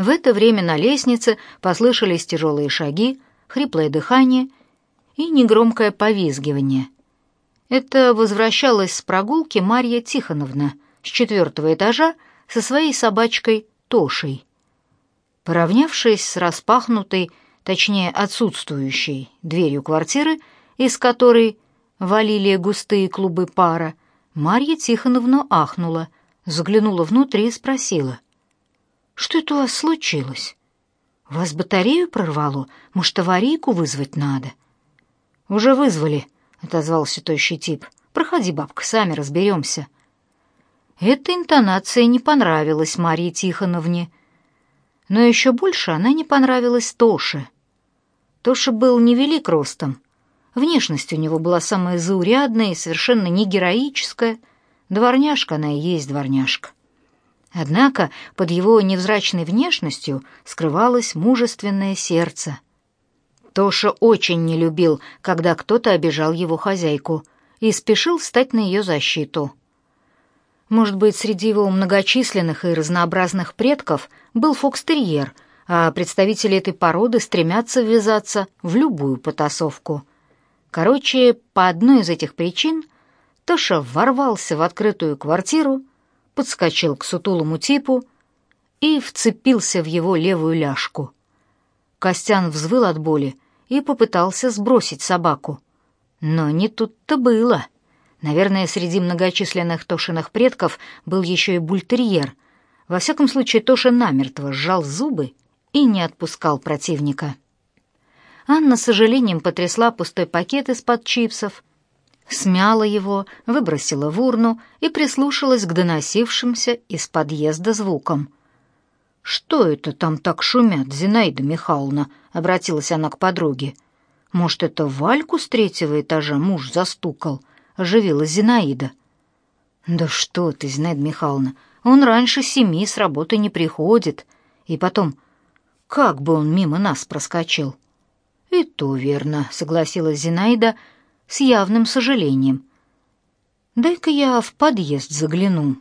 В это время на лестнице послышались тяжелые шаги, хриплое дыхание и негромкое повизгивание. Это возвращалась с прогулки Марья Тихоновна с четвертого этажа со своей собачкой Тошей. Поравнявшись с распахнутой, точнее отсутствующей, дверью квартиры, из которой валили густые клубы пара, Марья Тихоновна ахнула, заглянула внутрь и спросила. «Что это у вас случилось? Вас батарею прорвало? Может, аварийку вызвать надо?» «Уже вызвали», — отозвался тощий тип. «Проходи, бабка, сами разберемся». Эта интонация не понравилась Марье Тихоновне, но еще больше она не понравилась Тоше. Тоша был невелик ростом, Внешность у него была самая заурядная и совершенно не героическая. Дворняжка она и есть дворняжка. Однако под его невзрачной внешностью скрывалось мужественное сердце. Тоша очень не любил, когда кто-то обижал его хозяйку, и спешил встать на ее защиту. Может быть, среди его многочисленных и разнообразных предков был фокстерьер, а представители этой породы стремятся ввязаться в любую потасовку — Короче, по одной из этих причин Тоша ворвался в открытую квартиру, подскочил к сутулому типу и вцепился в его левую ляжку. Костян взвыл от боли и попытался сбросить собаку. Но не тут-то было. Наверное, среди многочисленных Тошиных предков был еще и бультерьер. Во всяком случае, Тоша намертво сжал зубы и не отпускал противника. Анна с сожалением потрясла пустой пакет из-под чипсов, смяла его, выбросила в урну и прислушалась к доносившимся из подъезда звукам. «Что это там так шумят, Зинаида Михайловна?» — обратилась она к подруге. «Может, это Вальку с третьего этажа муж застукал?» — оживилась Зинаида. «Да что ты, Зинаида Михайловна, он раньше семи с работы не приходит. И потом, как бы он мимо нас проскочил?» «И то верно», — согласилась Зинаида с явным сожалением. «Дай-ка я в подъезд загляну».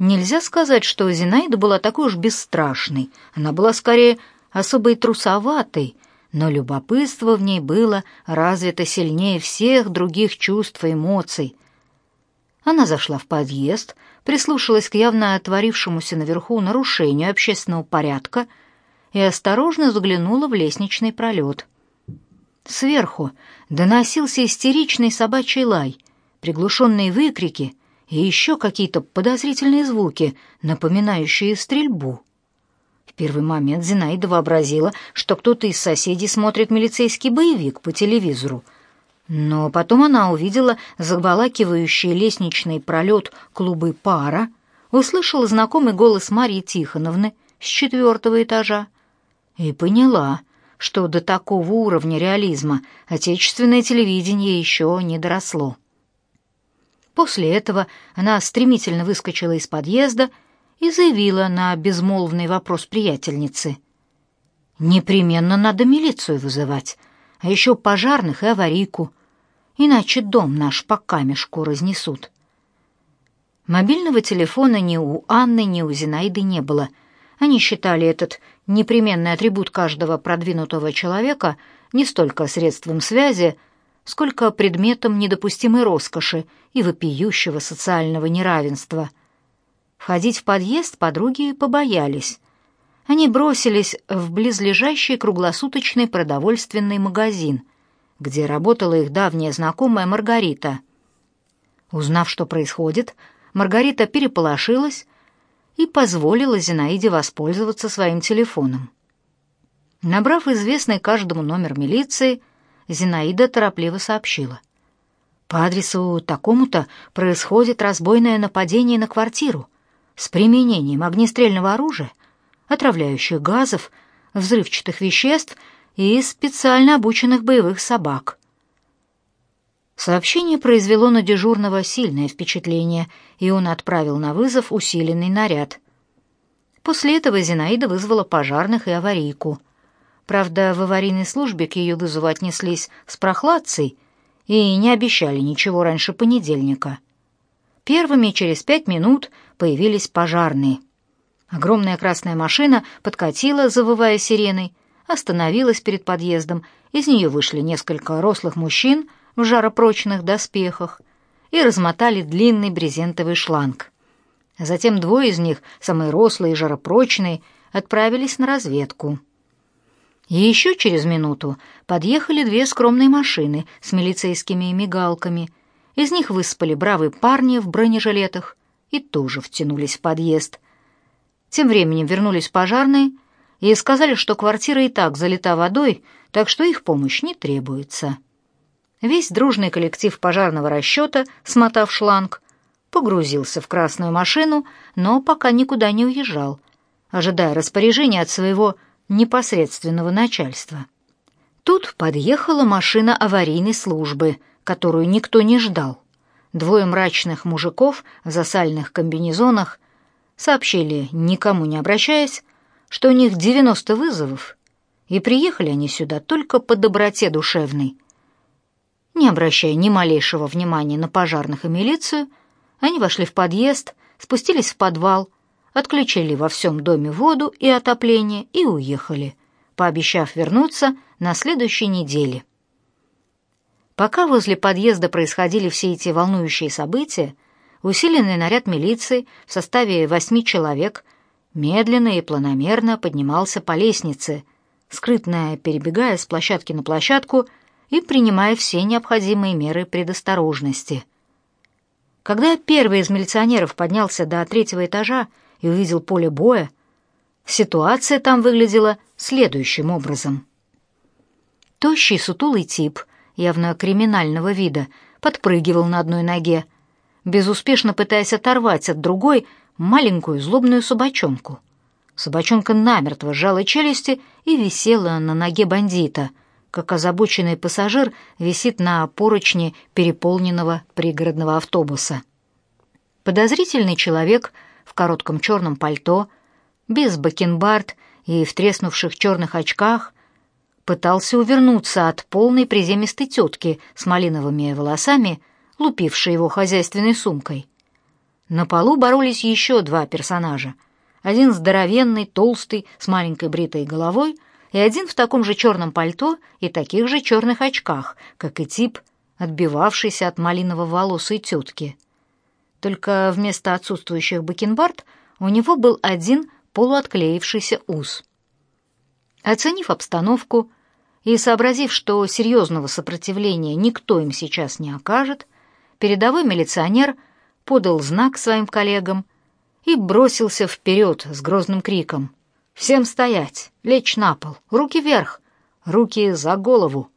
Нельзя сказать, что Зинаида была такой уж бесстрашной. Она была скорее особой трусоватой, но любопытство в ней было развито сильнее всех других чувств и эмоций. Она зашла в подъезд, прислушалась к явно отворившемуся наверху нарушению общественного порядка — и осторожно заглянула в лестничный пролет. Сверху доносился истеричный собачий лай, приглушенные выкрики и еще какие-то подозрительные звуки, напоминающие стрельбу. В первый момент Зинаида вообразила, что кто-то из соседей смотрит милицейский боевик по телевизору, но потом она увидела забалакивающий лестничный пролет клубы пара, услышала знакомый голос Марьи Тихоновны с четвертого этажа и поняла, что до такого уровня реализма отечественное телевидение еще не доросло. После этого она стремительно выскочила из подъезда и заявила на безмолвный вопрос приятельницы. «Непременно надо милицию вызывать, а еще пожарных и аварийку, иначе дом наш по камешку разнесут». Мобильного телефона ни у Анны, ни у Зинаиды не было — они считали этот непременный атрибут каждого продвинутого человека не столько средством связи, сколько предметом недопустимой роскоши и вопиющего социального неравенства. Входить в подъезд подруги побоялись. Они бросились в близлежащий круглосуточный продовольственный магазин, где работала их давняя знакомая Маргарита. Узнав, что происходит, Маргарита переполошилась, и позволила Зинаиде воспользоваться своим телефоном. Набрав известный каждому номер милиции, Зинаида торопливо сообщила. По адресу такому-то происходит разбойное нападение на квартиру с применением огнестрельного оружия, отравляющих газов, взрывчатых веществ и специально обученных боевых собак. Сообщение произвело на дежурного сильное впечатление, и он отправил на вызов усиленный наряд. После этого Зинаида вызвала пожарных и аварийку. Правда, в аварийной службе к ее вызову отнеслись с прохладцей и не обещали ничего раньше понедельника. Первыми через пять минут появились пожарные. Огромная красная машина подкатила, завывая сиреной, остановилась перед подъездом, из нее вышли несколько рослых мужчин в жаропрочных доспехах и размотали длинный брезентовый шланг. Затем двое из них, самые рослые и жаропрочные, отправились на разведку. И еще через минуту подъехали две скромные машины с милицейскими мигалками. Из них выспали бравые парни в бронежилетах и тоже втянулись в подъезд. Тем временем вернулись пожарные и сказали, что квартира и так залита водой, так что их помощь не требуется. Весь дружный коллектив пожарного расчета, смотав шланг, погрузился в красную машину, но пока никуда не уезжал, ожидая распоряжения от своего непосредственного начальства. Тут подъехала машина аварийной службы, которую никто не ждал. Двое мрачных мужиков в засальных комбинезонах сообщили, никому не обращаясь, что у них 90 вызовов, и приехали они сюда только по доброте душевной. Не обращая ни малейшего внимания на пожарных и милицию, они вошли в подъезд, спустились в подвал, отключили во всем доме воду и отопление и уехали, пообещав вернуться на следующей неделе. Пока возле подъезда происходили все эти волнующие события, усиленный наряд милиции в составе восьми человек медленно и планомерно поднимался по лестнице, скрытно перебегая с площадки на площадку и принимая все необходимые меры предосторожности. Когда первый из милиционеров поднялся до третьего этажа и увидел поле боя, ситуация там выглядела следующим образом. Тощий сутулый тип, явно криминального вида, подпрыгивал на одной ноге, безуспешно пытаясь оторвать от другой маленькую злобную собачонку. Собачонка намертво сжала челюсти и висела на ноге бандита, как озабоченный пассажир висит на поручне переполненного пригородного автобуса. Подозрительный человек — в коротком черном пальто, без бакенбард и в треснувших черных очках, пытался увернуться от полной приземистой тетки с малиновыми волосами, лупившей его хозяйственной сумкой. На полу боролись еще два персонажа. Один здоровенный, толстый, с маленькой бритой головой, и один в таком же черном пальто и таких же черных очках, как и тип, отбивавшийся от малиново-волосой тетки только вместо отсутствующих бакенбард у него был один полуотклеившийся ус. Оценив обстановку и сообразив, что серьезного сопротивления никто им сейчас не окажет, передовой милиционер подал знак своим коллегам и бросился вперед с грозным криком «Всем стоять! Лечь на пол! Руки вверх! Руки за голову!»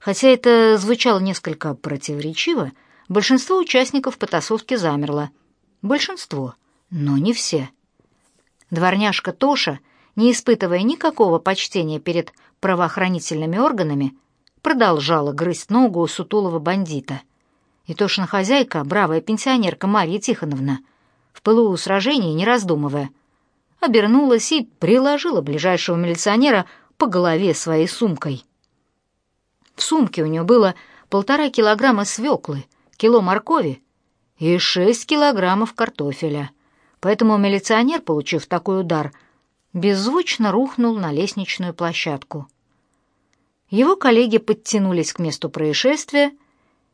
Хотя это звучало несколько противоречиво, Большинство участников потасовки замерло. Большинство, но не все. Дворняжка Тоша, не испытывая никакого почтения перед правоохранительными органами, продолжала грызть ногу у сутулого бандита. И Тошина хозяйка, бравая пенсионерка Марья Тихоновна, в пылу сражения, не раздумывая, обернулась и приложила ближайшего милиционера по голове своей сумкой. В сумке у нее было полтора килограмма свеклы — кило моркови и шесть килограммов картофеля. Поэтому милиционер, получив такой удар, беззвучно рухнул на лестничную площадку. Его коллеги подтянулись к месту происшествия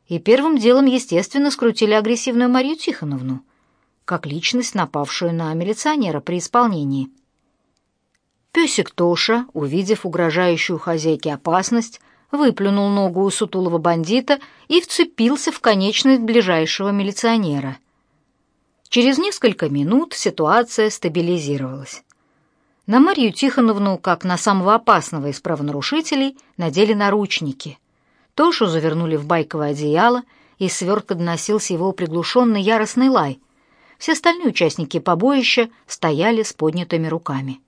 и первым делом, естественно, скрутили агрессивную Марию Тихоновну, как личность, напавшую на милиционера при исполнении. Песик Тоша, увидев угрожающую хозяйке опасность, выплюнул ногу у сутулого бандита и вцепился в конечность ближайшего милиционера. Через несколько минут ситуация стабилизировалась. На Марию Тихоновну, как на самого опасного из правонарушителей, надели наручники. Тошу завернули в байковое одеяло, и свертка доносился его приглушенный яростный лай. Все остальные участники побоища стояли с поднятыми руками.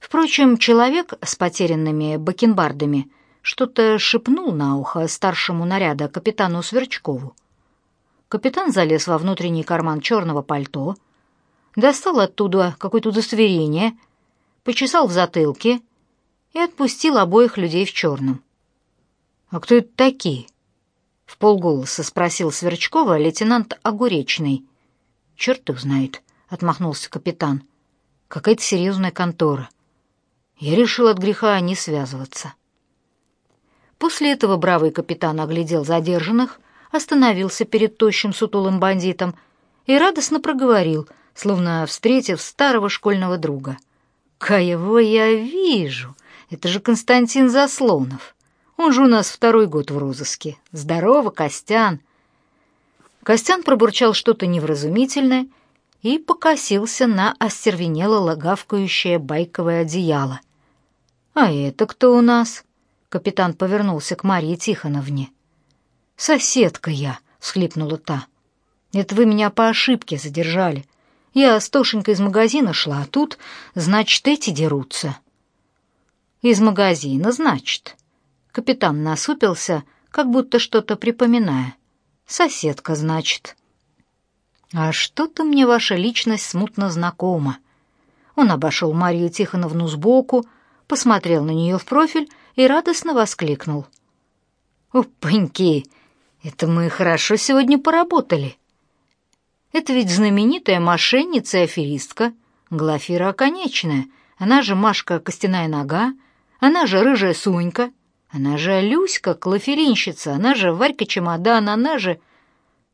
Впрочем, человек с потерянными бакенбардами что-то шепнул на ухо старшему наряда капитану Сверчкову. Капитан залез во внутренний карман черного пальто, достал оттуда какое-то удостоверение, почесал в затылке и отпустил обоих людей в черном. «А кто это такие?» — в полголоса спросил Сверчкова лейтенант Огуречный. «Черт их знает», —— отмахнулся капитан. «Какая-то серьезная контора. Я решил от греха не связываться». После этого бравый капитан оглядел задержанных, остановился перед тощим сутулым бандитом и радостно проговорил, словно встретив старого школьного друга. «Кого я вижу? Это же Константин Заслонов. Он же у нас второй год в розыске. Здорово, Костян!» Костян пробурчал что-то невразумительное и покосился на остервенело лагавкающее байковое одеяло. «А это кто у нас?» Капитан повернулся к Марии Тихоновне. «Соседка я», — всхлипнула та. «Это вы меня по ошибке задержали. Я с Тошенькой из магазина шла, а тут, значит, эти дерутся». «Из магазина, значит?» Капитан насупился, как будто что-то припоминая. «Соседка, значит». «А что-то мне ваша личность смутно знакома». Он обошел Марию Тихоновну сбоку, посмотрел на нее в профиль и радостно воскликнул. «Опаньки! Это мы хорошо сегодня поработали. Это ведь знаменитая мошенница и аферистка Глафира Оконечная, она же Машка Костяная Нога, она же Рыжая Сунька, она же Люська Клаферинщица, она же Варька Чемодан, она же...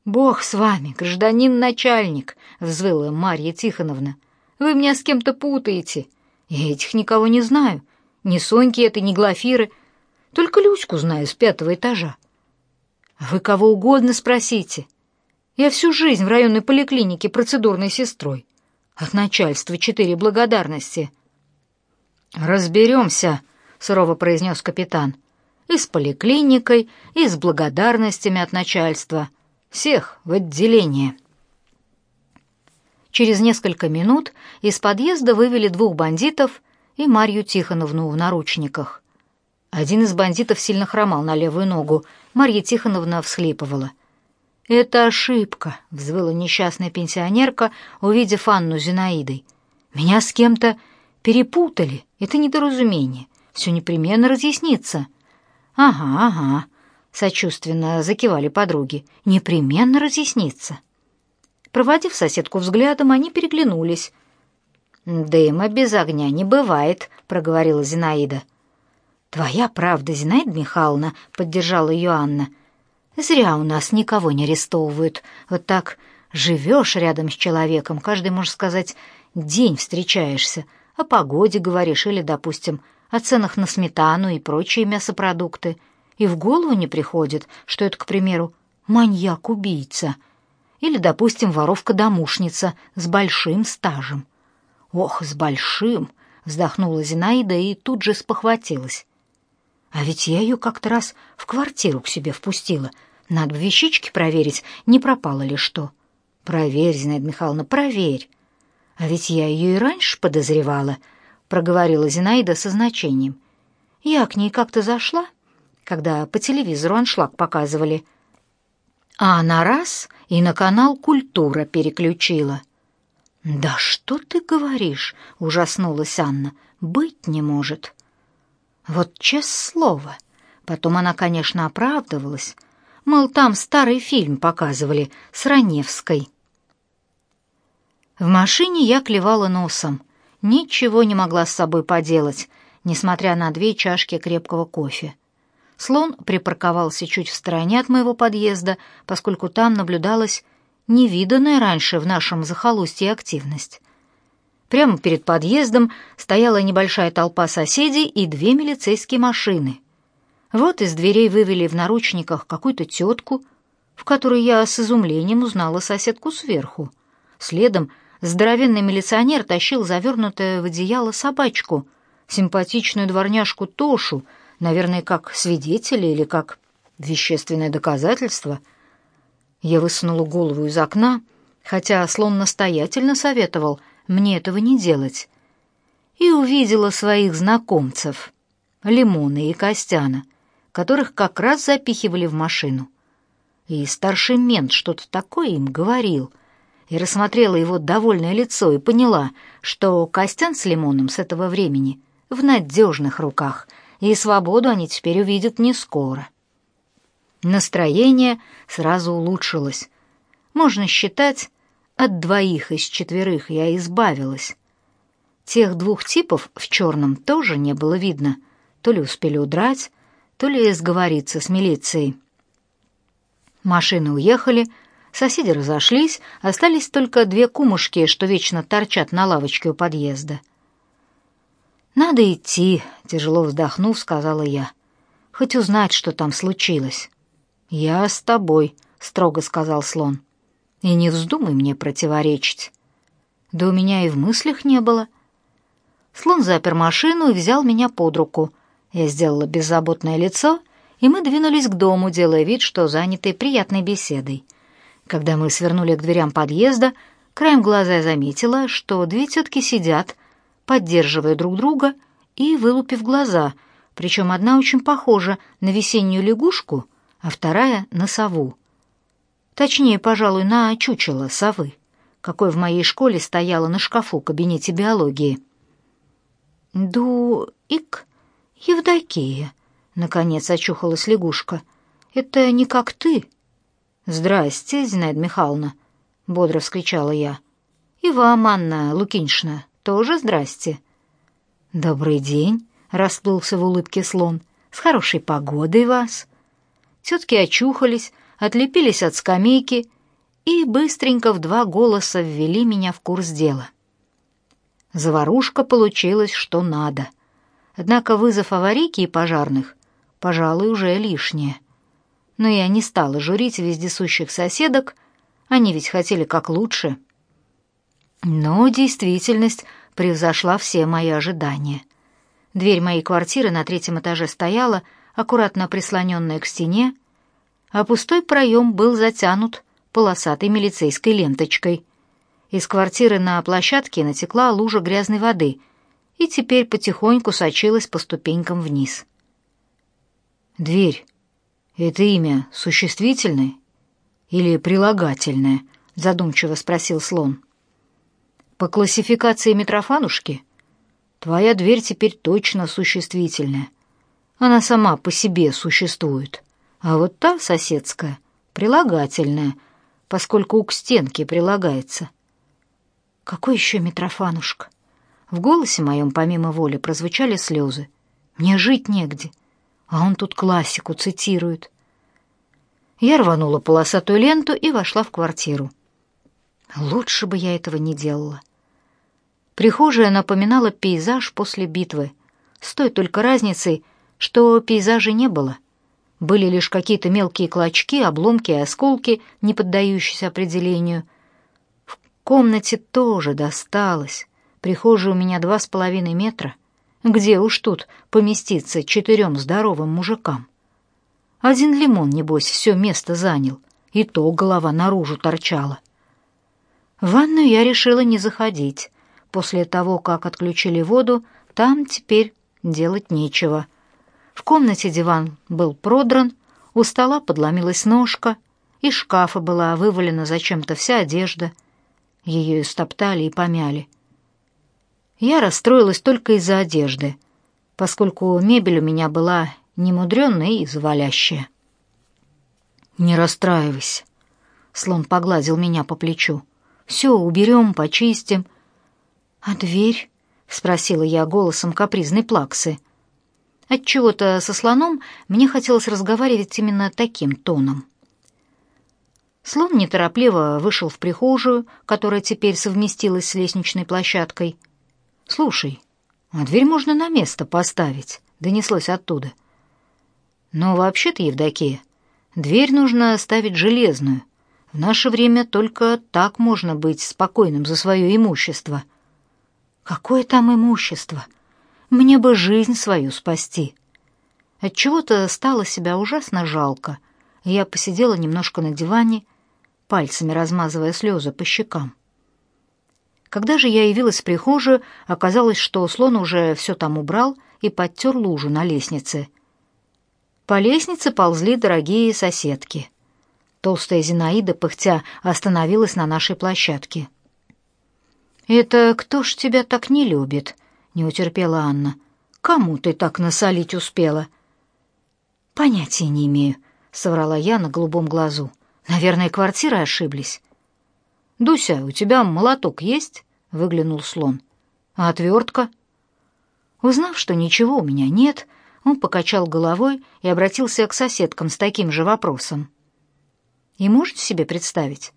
«Бог с вами, гражданин-начальник!» — взвыла Марья Тихоновна. «Вы меня с кем-то путаете. Я этих никого не знаю. Ни Соньки это, ни Глафиры. Только Люську знаю с пятого этажа. Вы кого угодно спросите. Я всю жизнь в районной поликлинике процедурной сестрой. От начальства четыре благодарности. «Разберемся», — сурово произнес капитан. «И с поликлиникой, и с благодарностями от начальства. Всех в отделение». Через несколько минут из подъезда вывели двух бандитов и Марью Тихоновну в наручниках. Один из бандитов сильно хромал на левую ногу. Марья Тихоновна всхлипывала. «Это ошибка», — взвыла несчастная пенсионерка, увидев Анну Зинаидой. «Меня с кем-то перепутали. Это недоразумение. Все непременно разъяснится». «Ага, ага», — сочувственно закивали подруги. «Непременно разъяснится». Проводив соседку взглядом, они переглянулись. «Дыма без огня не бывает», — проговорила Зинаида. «Твоя правда, Зинаида Михайловна», — поддержала ее Анна. «Зря у нас никого не арестовывают. Вот так живешь рядом с человеком, каждый, можно сказать, день встречаешься, о погоде говоришь или, допустим, о ценах на сметану и прочие мясопродукты. И в голову не приходит, что это, к примеру, маньяк-убийца или, допустим, воровка-домушница с большим стажем. «Ох, с большим!» — вздохнула Зинаида и тут же спохватилась. «А ведь я ее как-то раз в квартиру к себе впустила. Надо бы вещички проверить, не пропало ли что». «Проверь, Зинаида Михайловна, проверь». «А ведь я ее и раньше подозревала», — проговорила Зинаида со значением. «Я к ней как-то зашла, когда по телевизору аншлаг показывали, а она раз и на канал «Культура» переключила». «Да что ты говоришь?» — ужаснулась Анна. «Быть не может». Вот честное слово. Потом она, конечно, оправдывалась. Мол, там старый фильм показывали с Раневской. В машине я клевала носом. Ничего не могла с собой поделать, несмотря на две чашки крепкого кофе. Слон припарковался чуть в стороне от моего подъезда, поскольку там наблюдалась невиданная раньше в нашем захолустье активность. Прямо перед подъездом стояла небольшая толпа соседей и две милицейские машины. Вот из дверей вывели в наручниках какую-то тетку, в которой я с изумлением узнала соседку сверху. Следом здоровенный милиционер тащил завернутое в одеяло собачку, симпатичную дворняжку Тошу, наверное, как свидетеля или как вещественное доказательство — я высунула голову из окна, хотя слон настоятельно советовал мне этого не делать, и увидела своих знакомцев, Лимона и Костяна, которых как раз запихивали в машину. И старший мент что-то такое им говорил, и рассмотрела его довольное лицо и поняла, что Костян с Лимоном с этого времени в надежных руках, и свободу они теперь увидят не скоро. Настроение сразу улучшилось. Можно считать, от двоих из четверых я избавилась. Тех двух типов в черном тоже не было видно. То ли успели удрать, то ли сговориться с милицией. Машины уехали, соседи разошлись, остались только две кумушки, что вечно торчат на лавочке у подъезда. «Надо идти», — тяжело вздохнув, сказала я. «Хоть узнать, что там случилось». «Я с тобой», — строго сказал слон. «И не вздумай мне противоречить». «Да у меня и в мыслях не было». Слон запер машину и взял меня под руку. Я сделала беззаботное лицо, и мы двинулись к дому, делая вид, что заняты приятной беседой. Когда мы свернули к дверям подъезда, краем глаза я заметила, что две тетки сидят, поддерживая друг друга и вылупив глаза, причем одна очень похожа на весеннюю лягушку, а вторая — на сову. Точнее, пожалуй, на чучело совы, какой в моей школе стояла на шкафу в кабинете биологии. «Ду-ик, Евдокия», — наконец очухалась лягушка. «Это не как ты». «Здрасте, Зинаида Михайловна», — бодро вскричала я. «И вам, Анна Лукиншна, тоже здрасте». «Добрый день», — расплылся в улыбке слон. «С хорошей погодой вас». Тетки очухались, отлепились от скамейки и быстренько в два голоса ввели меня в курс дела. Заварушка получилась что надо. Однако вызов аварийки и пожарных, пожалуй, уже лишнее. Но я не стала журить вездесущих соседок, они ведь хотели как лучше. Но действительность превзошла все мои ожидания. Дверь моей квартиры на третьем этаже стояла, аккуратно прислоненная к стене, а пустой проем был затянут полосатой милицейской ленточкой. Из квартиры на площадке натекла лужа грязной воды и теперь потихоньку сочилась по ступенькам вниз. «Дверь — это имя существительное или прилагательное?» — задумчиво спросил слон. «По классификации Митрофанушки твоя дверь теперь точно существительная. Она сама по себе существует. А вот та соседская — прилагательная, поскольку к стенке прилагается». «Какой еще Митрофанушка?» В голосе моем помимо воли прозвучали слезы. «Мне жить негде, а он тут классику цитирует». Я рванула полосатую ленту и вошла в квартиру. Лучше бы я этого не делала. Прихожая напоминала пейзаж после битвы, с той только разницей, что пейзажа не было. Были лишь какие-то мелкие клочки, обломки и осколки, не поддающиеся определению. В комнате тоже досталось. Прихожая у меня два с половиной метра. Где уж тут поместиться четырем здоровым мужикам? Один лимон, небось, все место занял, и то голова наружу торчала. В ванную я решила не заходить. После того, как отключили воду, там теперь делать нечего. В комнате диван был продран, у стола подломилась ножка, из шкафа была вывалена зачем-то вся одежда. Ее истоптали и помяли. Я расстроилась только из-за одежды, поскольку мебель у меня была немудренная и завалящая. «Не расстраивайся», — слон погладил меня по плечу. «Все уберем, почистим». «А дверь?» — спросила я голосом капризной плаксы. — Отчего-то со слоном мне хотелось разговаривать именно таким тоном. Слон неторопливо вышел в прихожую, которая теперь совместилась с лестничной площадкой. «Слушай, а дверь можно на место поставить», — донеслось оттуда. «Но вообще-то, Евдокия, дверь нужно ставить железную. В наше время только так можно быть спокойным за свое имущество». «Какое там имущество?» Мне бы жизнь свою спасти. Отчего-то стало себя ужасно жалко. Я посидела немножко на диване, пальцами размазывая слезы по щекам. Когда же я явилась в прихожую, оказалось, что слон уже все там убрал и подтер лужу на лестнице. По лестнице ползли дорогие соседки. Толстая Зинаида, пыхтя, остановилась на нашей площадке. «Это кто ж тебя так не любит?» не утерпела Анна. Кому ты так насолить успела? Понятия не имею, соврала я на голубом глазу. Наверное, квартиры ошиблись. «Дуся, у тебя молоток есть?» — выглянул слон. «А отвертка?» Узнав, что ничего у меня нет, он покачал головой и обратился к соседкам с таким же вопросом. И можете себе представить,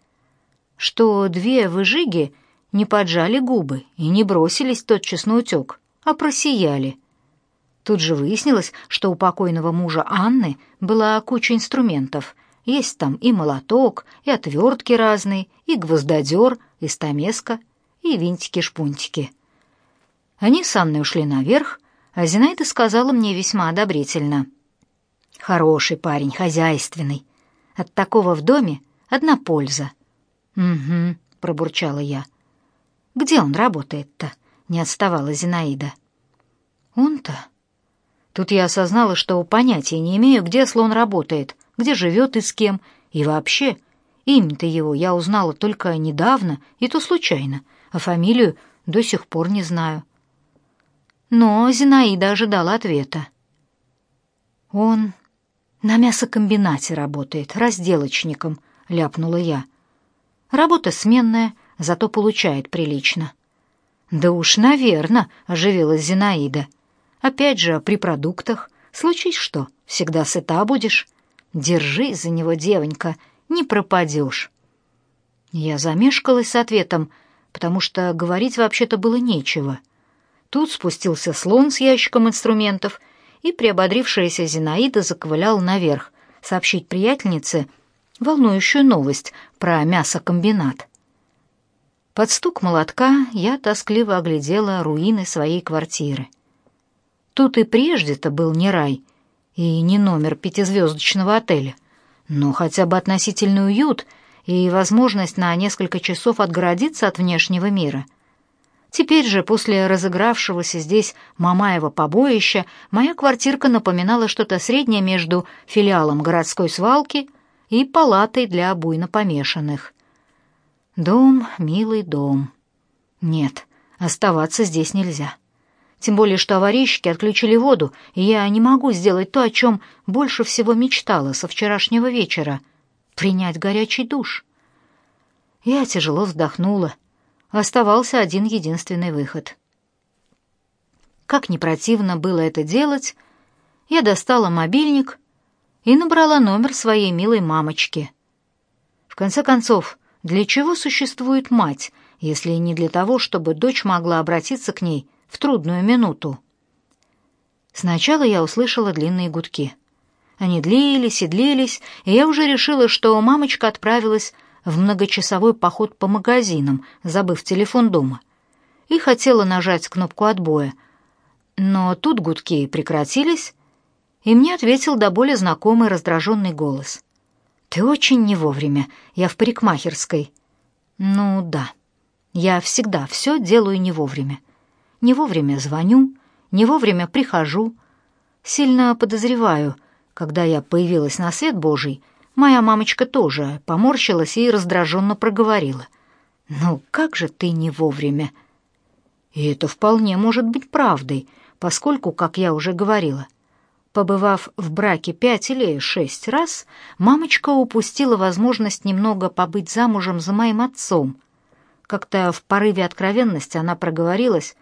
что две выжиги не поджали губы и не бросились тотчас на утек, а просияли. Тут же выяснилось, что у покойного мужа Анны была куча инструментов. Есть там и молоток, и отвертки разные, и гвоздодер, и стамеска, и винтики-шпунтики. Они с Анной ушли наверх, а Зинаида сказала мне весьма одобрительно. «Хороший парень, хозяйственный. От такого в доме одна польза». «Угу», — пробурчала я. «Где он работает-то?» — не отставала Зинаида. «Он-то...» Тут я осознала, что понятия не имею, где слон работает, где живет и с кем, и вообще. Имя-то его я узнала только недавно, и то случайно, а фамилию до сих пор не знаю. Но Зинаида ожидала ответа. «Он на мясокомбинате работает, разделочником», — ляпнула я. «Работа сменная, зато получает прилично». «Да уж, наверно», — оживилась Зинаида. Опять же, при продуктах. Случись что, всегда сыта будешь. Держись за него, девонька, не пропадешь. Я замешкалась с ответом, потому что говорить вообще-то было нечего. Тут спустился слон с ящиком инструментов, и приободрившаяся Зинаида заковыляла наверх сообщить приятельнице волнующую новость про мясокомбинат. Под стук молотка я тоскливо оглядела руины своей квартиры. Тут и прежде-то был не рай и не номер пятизвездочного отеля, но хотя бы относительный уют и возможность на несколько часов отгородиться от внешнего мира. Теперь же, после разыгравшегося здесь Мамаева побоища, моя квартирка напоминала что-то среднее между филиалом городской свалки и палатой для буйно помешанных. Дом, милый дом. Нет, оставаться здесь нельзя. Тем более, что аварийщики отключили воду, и я не могу сделать то, о чем больше всего мечтала со вчерашнего вечера — принять горячий душ. Я тяжело вздохнула. Оставался один единственный выход. Как не противно было это делать, я достала мобильник и набрала номер своей милой мамочки. В конце концов, для чего существует мать, если не для того, чтобы дочь могла обратиться к ней в трудную минуту. Сначала я услышала длинные гудки. Они длились и длились, и я уже решила, что мамочка отправилась в многочасовой поход по магазинам, забыв телефон дома, и хотела нажать кнопку отбоя. Но тут гудки прекратились, и мне ответил до боли знакомый раздраженный голос. «Ты очень не вовремя, я в парикмахерской». «Ну да, я всегда все делаю не вовремя не вовремя звоню, не вовремя прихожу. Сильно подозреваю, когда я появилась на свет Божий, моя мамочка тоже поморщилась и раздраженно проговорила. «Ну как же ты не вовремя?» И это вполне может быть правдой, поскольку, как я уже говорила, побывав в браке пять или шесть раз, мамочка упустила возможность немного побыть замужем за моим отцом. Как-то в порыве откровенности она проговорилась,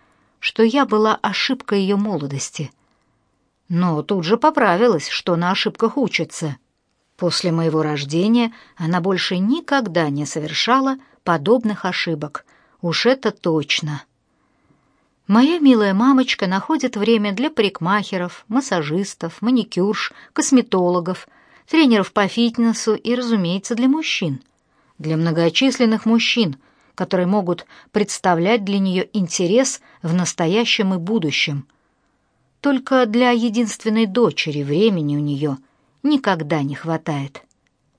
что я была ошибкой ее молодости. Но тут же поправилась, что на ошибках учится. После моего рождения она больше никогда не совершала подобных ошибок. Уж это точно. Моя милая мамочка находит время для парикмахеров, массажистов, маникюрш, косметологов, тренеров по фитнесу и, разумеется, для мужчин. Для многочисленных мужчин — которые могут представлять для нее интерес в настоящем и будущем. Только для единственной дочери времени у нее никогда не хватает.